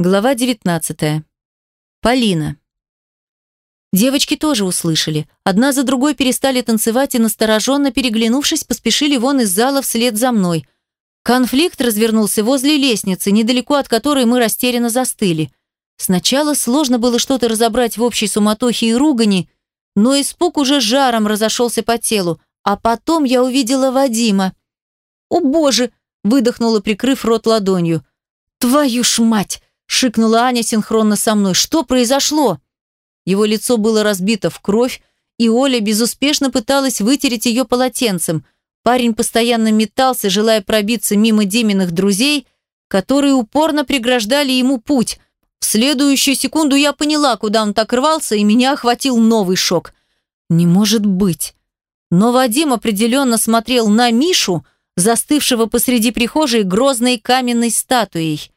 Глава 19. Полина. Девочки тоже услышали. Одна за другой перестали танцевать и, настороженно переглянувшись, поспешили вон из зала вслед за мной. Конфликт развернулся возле лестницы, недалеко от которой мы растерянно застыли. Сначала сложно было что-то разобрать в общей суматохе и ругани, но испуг уже жаром разошелся по телу, а потом я увидела Вадима. «О боже!» – выдохнула, прикрыв рот ладонью. «Твою ж мать!» Шикнула Аня синхронно со мной. «Что произошло?» Его лицо было разбито в кровь, и Оля безуспешно пыталась вытереть ее полотенцем. Парень постоянно метался, желая пробиться мимо Диминых друзей, которые упорно преграждали ему путь. В следующую секунду я поняла, куда он так рвался, и меня охватил новый шок. «Не может быть!» Но Вадим определенно смотрел на Мишу, застывшего посреди прихожей грозной каменной статуей.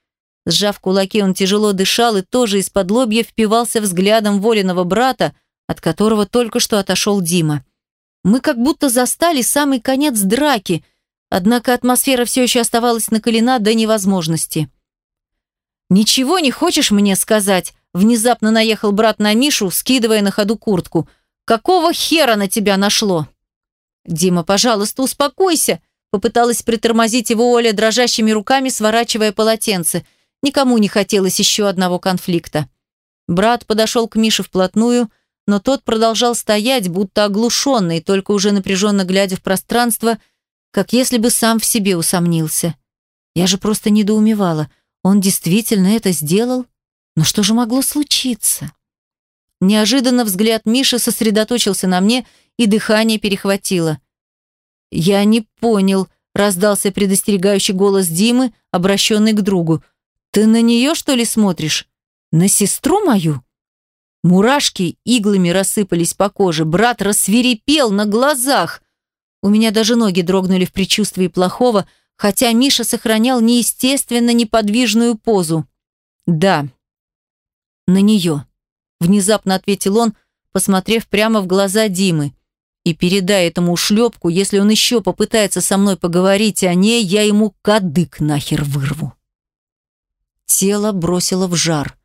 Сжав кулаки, он тяжело дышал и тоже из-под лобья впивался взглядом воленного брата, от которого только что отошел Дима. Мы как будто застали самый конец драки, однако атмосфера все еще оставалась накалена до невозможности. «Ничего не хочешь мне сказать?» Внезапно наехал брат на Мишу, скидывая на ходу куртку. «Какого хера на тебя нашло?» «Дима, пожалуйста, успокойся!» Попыталась притормозить его Оля дрожащими руками, сворачивая полотенце – Никому не хотелось еще одного конфликта. Брат подошел к Мише вплотную, но тот продолжал стоять, будто оглушенный, только уже напряженно глядя в пространство, как если бы сам в себе усомнился. Я же просто недоумевала. Он действительно это сделал? Но что же могло случиться? Неожиданно взгляд Миши сосредоточился на мне, и дыхание перехватило. «Я не понял», — раздался предостерегающий голос Димы, обращенный к другу. Ты на нее, что ли, смотришь? На сестру мою?» Мурашки иглами рассыпались по коже. Брат рассверепел на глазах. У меня даже ноги дрогнули в предчувствии плохого, хотя Миша сохранял неестественно неподвижную позу. «Да, на нее», — внезапно ответил он, посмотрев прямо в глаза Димы. «И передай этому ушлепку, если он еще попытается со мной поговорить о ней, я ему кадык нахер вырву». Тело бросило в жар.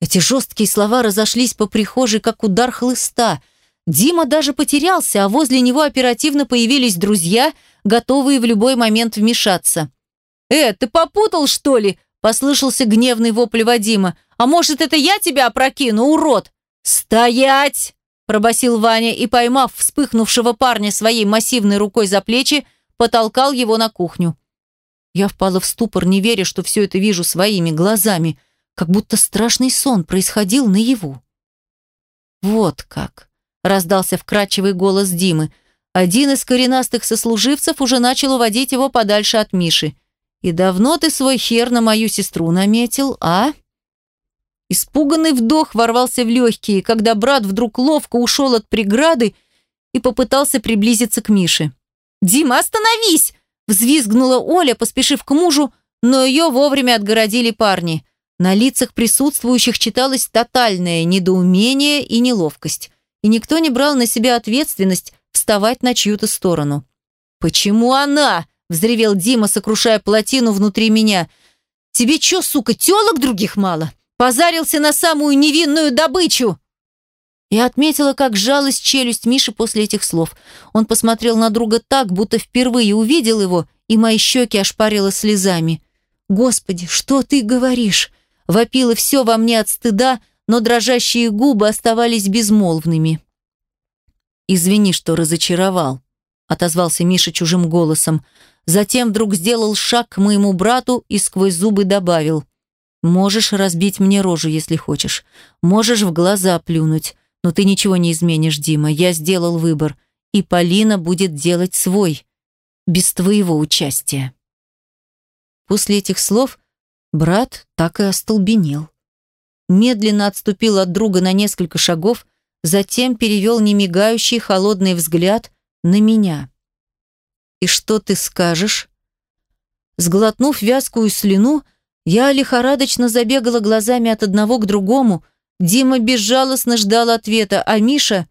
Эти жесткие слова разошлись по прихожей, как удар хлыста. Дима даже потерялся, а возле него оперативно появились друзья, готовые в любой момент вмешаться. «Э, ты попутал, что ли?» – послышался гневный вопль Вадима. «А может, это я тебя опрокину, урод?» «Стоять!» – пробасил Ваня и, поймав вспыхнувшего парня своей массивной рукой за плечи, потолкал его на кухню. Я впала в ступор, не веря, что все это вижу своими глазами, как будто страшный сон происходил наяву. «Вот как!» – раздался вкрадчивый голос Димы. Один из коренастых сослуживцев уже начал уводить его подальше от Миши. «И давно ты свой хер на мою сестру наметил, а?» Испуганный вдох ворвался в легкие, когда брат вдруг ловко ушел от преграды и попытался приблизиться к Мише. «Дима, остановись!» Взвизгнула Оля, поспешив к мужу, но ее вовремя отгородили парни. На лицах присутствующих читалось тотальное недоумение и неловкость. И никто не брал на себя ответственность вставать на чью-то сторону. «Почему она?» – взревел Дима, сокрушая плотину внутри меня. «Тебе чё, сука, тёлок других мало? Позарился на самую невинную добычу!» Я отметила, как сжалась челюсть Миши после этих слов. Он посмотрел на друга так, будто впервые увидел его, и мои щеки ошпарило слезами. «Господи, что ты говоришь?» Вопило все во мне от стыда, но дрожащие губы оставались безмолвными. «Извини, что разочаровал», — отозвался Миша чужим голосом. Затем вдруг сделал шаг к моему брату и сквозь зубы добавил. «Можешь разбить мне рожу, если хочешь. Можешь в глаза плюнуть. Но ты ничего не изменишь, Дима. Я сделал выбор. И Полина будет делать свой. Без твоего участия. После этих слов брат так и остолбенел. Медленно отступил от друга на несколько шагов, затем перевел немигающий холодный взгляд на меня. «И что ты скажешь?» Сглотнув вязкую слюну, я лихорадочно забегала глазами от одного к другому – Дима безжалостно ждал ответа, а Миша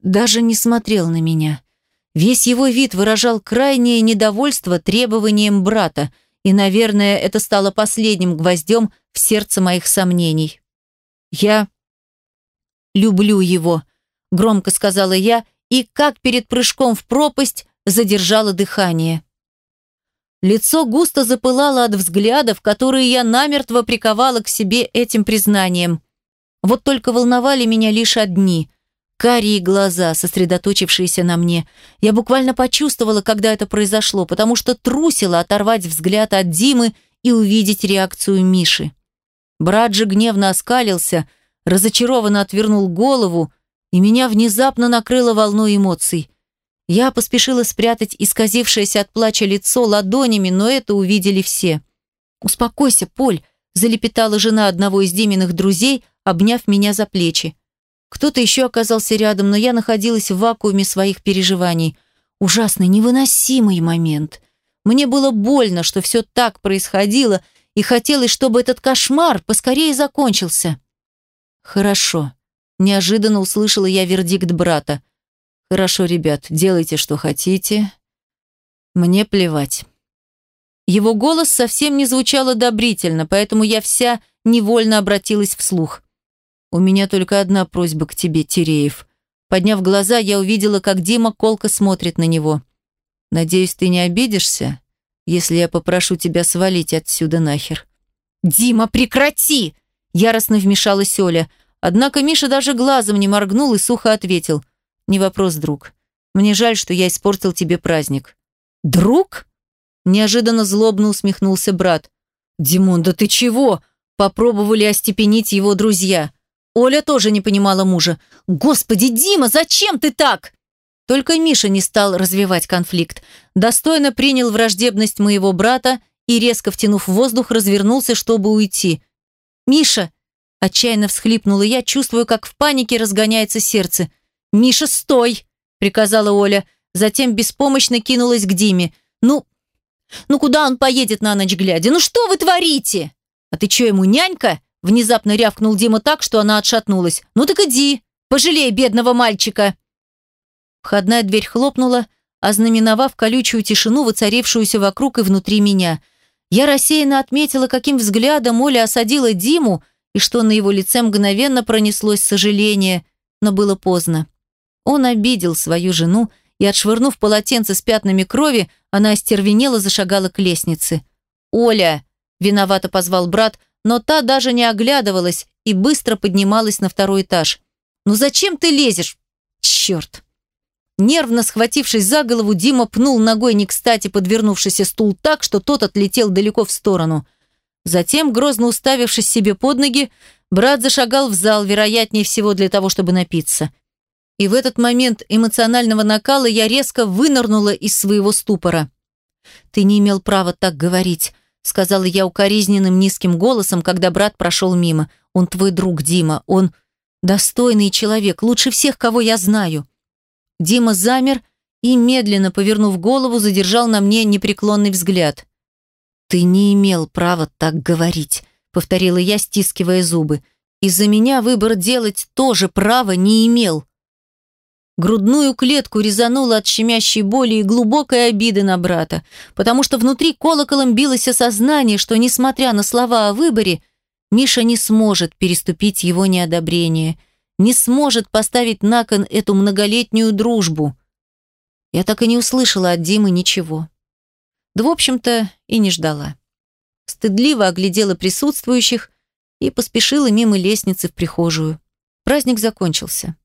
даже не смотрел на меня. Весь его вид выражал крайнее недовольство требованием брата, И, наверное, это стало последним гвоздем в сердце моих сомнений. «Я люблю его», – громко сказала я, и, как перед прыжком в пропасть, задержала дыхание. Лицо густо запылало от взглядов, которые я намертво приковала к себе этим признанием. Вот только волновали меня лишь одни – карие глаза, сосредоточившиеся на мне. Я буквально почувствовала, когда это произошло, потому что трусила оторвать взгляд от Димы и увидеть реакцию Миши. Брат же гневно оскалился, разочарованно отвернул голову, и меня внезапно накрыло волной эмоций. Я поспешила спрятать исказившееся от плача лицо ладонями, но это увидели все. «Успокойся, Поль», – залепетала жена одного из Диминых друзей, обняв меня за плечи. Кто-то еще оказался рядом, но я находилась в вакууме своих переживаний. Ужасный, невыносимый момент. Мне было больно, что все так происходило, и хотелось, чтобы этот кошмар поскорее закончился. «Хорошо», – неожиданно услышала я вердикт брата. «Хорошо, ребят, делайте, что хотите. Мне плевать». Его голос совсем не звучал одобрительно, поэтому я вся невольно обратилась вслух. «У меня только одна просьба к тебе, Тереев». Подняв глаза, я увидела, как Дима колко смотрит на него. «Надеюсь, ты не обидишься, если я попрошу тебя свалить отсюда нахер?» «Дима, прекрати!» Яростно вмешалась Оля. Однако Миша даже глазом не моргнул и сухо ответил – «Не вопрос, друг. Мне жаль, что я испортил тебе праздник». «Друг?» Неожиданно злобно усмехнулся брат. «Димон, да ты чего?» Попробовали остепенить его друзья. Оля тоже не понимала мужа. «Господи, Дима, зачем ты так?» Только Миша не стал развивать конфликт. Достойно принял враждебность моего брата и, резко втянув воздух, развернулся, чтобы уйти. «Миша!» – отчаянно всхлипнула я, чувствуя, как в панике разгоняется сердце – «Миша, стой!» – приказала Оля. Затем беспомощно кинулась к Диме. «Ну, ну куда он поедет на ночь глядя? Ну что вы творите?» «А ты что, ему нянька?» Внезапно рявкнул Дима так, что она отшатнулась. «Ну так иди, пожалей бедного мальчика!» Входная дверь хлопнула, ознаменовав колючую тишину, воцарившуюся вокруг и внутри меня. Я рассеянно отметила, каким взглядом Оля осадила Диму, и что на его лице мгновенно пронеслось сожаление, но было поздно. Он обидел свою жену, и, отшвырнув полотенце с пятнами крови, она остервенела зашагала к лестнице. «Оля!» – виновато позвал брат, но та даже не оглядывалась и быстро поднималась на второй этаж. «Ну зачем ты лезешь? Черт!» Нервно схватившись за голову, Дима пнул ногой не кстати подвернувшийся стул так, что тот отлетел далеко в сторону. Затем, грозно уставившись себе под ноги, брат зашагал в зал, вероятнее всего для того, чтобы напиться. И в этот момент эмоционального накала я резко вынырнула из своего ступора. «Ты не имел права так говорить», — сказала я укоризненным низким голосом, когда брат прошел мимо. «Он твой друг, Дима. Он достойный человек, лучше всех, кого я знаю». Дима замер и, медленно повернув голову, задержал на мне непреклонный взгляд. «Ты не имел права так говорить», — повторила я, стискивая зубы. «Из-за меня выбор делать тоже права не имел». Грудную клетку резануло от щемящей боли и глубокой обиды на брата, потому что внутри колоколом билось осознание, что, несмотря на слова о выборе, Миша не сможет переступить его неодобрение, не сможет поставить на кон эту многолетнюю дружбу. Я так и не услышала от Димы ничего. Да, в общем-то, и не ждала. Стыдливо оглядела присутствующих и поспешила мимо лестницы в прихожую. Праздник закончился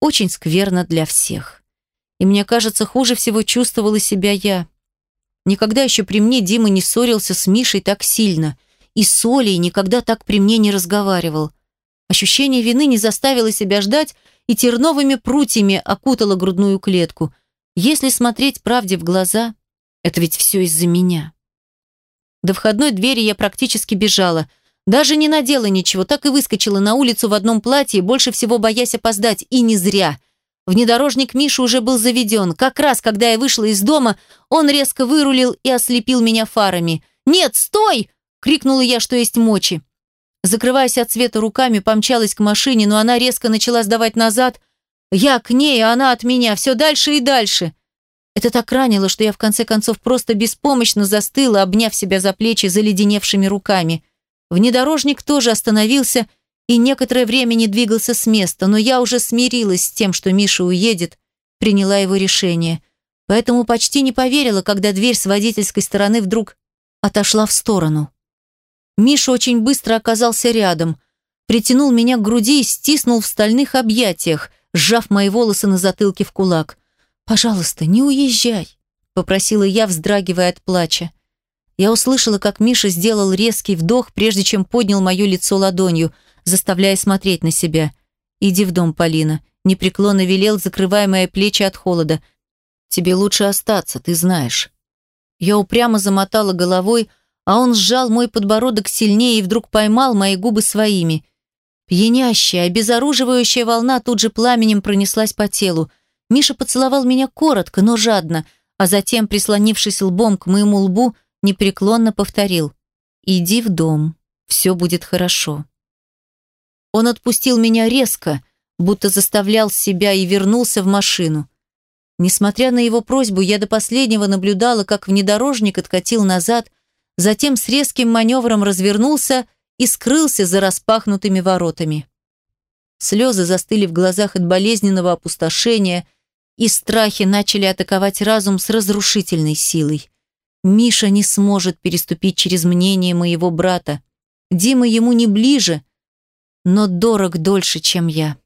очень скверно для всех. И мне кажется, хуже всего чувствовала себя я. Никогда еще при мне Дима не ссорился с Мишей так сильно, и с Олей никогда так при мне не разговаривал. Ощущение вины не заставило себя ждать и терновыми прутьями окутало грудную клетку. Если смотреть правде в глаза, это ведь все из-за меня. До входной двери я практически бежала, даже не надела ничего, так и выскочила на улицу в одном платье, больше всего боясь опоздать, и не зря. Внедорожник Миши уже был заведен. Как раз, когда я вышла из дома, он резко вырулил и ослепил меня фарами. «Нет, стой!» – крикнула я, что есть мочи. Закрываясь от света руками, помчалась к машине, но она резко начала сдавать назад. Я к ней, а она от меня, все дальше и дальше. Это так ранило, что я в конце концов просто беспомощно застыла, обняв себя за плечи заледеневшими руками. Внедорожник тоже остановился и некоторое время не двигался с места, но я уже смирилась с тем, что Миша уедет, приняла его решение. Поэтому почти не поверила, когда дверь с водительской стороны вдруг отошла в сторону. Миша очень быстро оказался рядом, притянул меня к груди и стиснул в стальных объятиях, сжав мои волосы на затылке в кулак. «Пожалуйста, не уезжай», — попросила я, вздрагивая от плача. Я услышала, как Миша сделал резкий вдох, прежде чем поднял мое лицо ладонью, заставляя смотреть на себя. «Иди в дом, Полина», — непреклонно велел, закрывая мои плечи от холода. «Тебе лучше остаться, ты знаешь». Я упрямо замотала головой, а он сжал мой подбородок сильнее и вдруг поймал мои губы своими. Пьянящая, обезоруживающая волна тут же пламенем пронеслась по телу. Миша поцеловал меня коротко, но жадно, а затем, прислонившись лбом к моему лбу, непреклонно повторил «Иди в дом, все будет хорошо». Он отпустил меня резко, будто заставлял себя и вернулся в машину. Несмотря на его просьбу, я до последнего наблюдала, как внедорожник откатил назад, затем с резким маневром развернулся и скрылся за распахнутыми воротами. Слезы застыли в глазах от болезненного опустошения, и страхи начали атаковать разум с разрушительной силой. Миша не сможет переступить через мнение моего брата. Дима ему не ближе, но дорог дольше, чем я.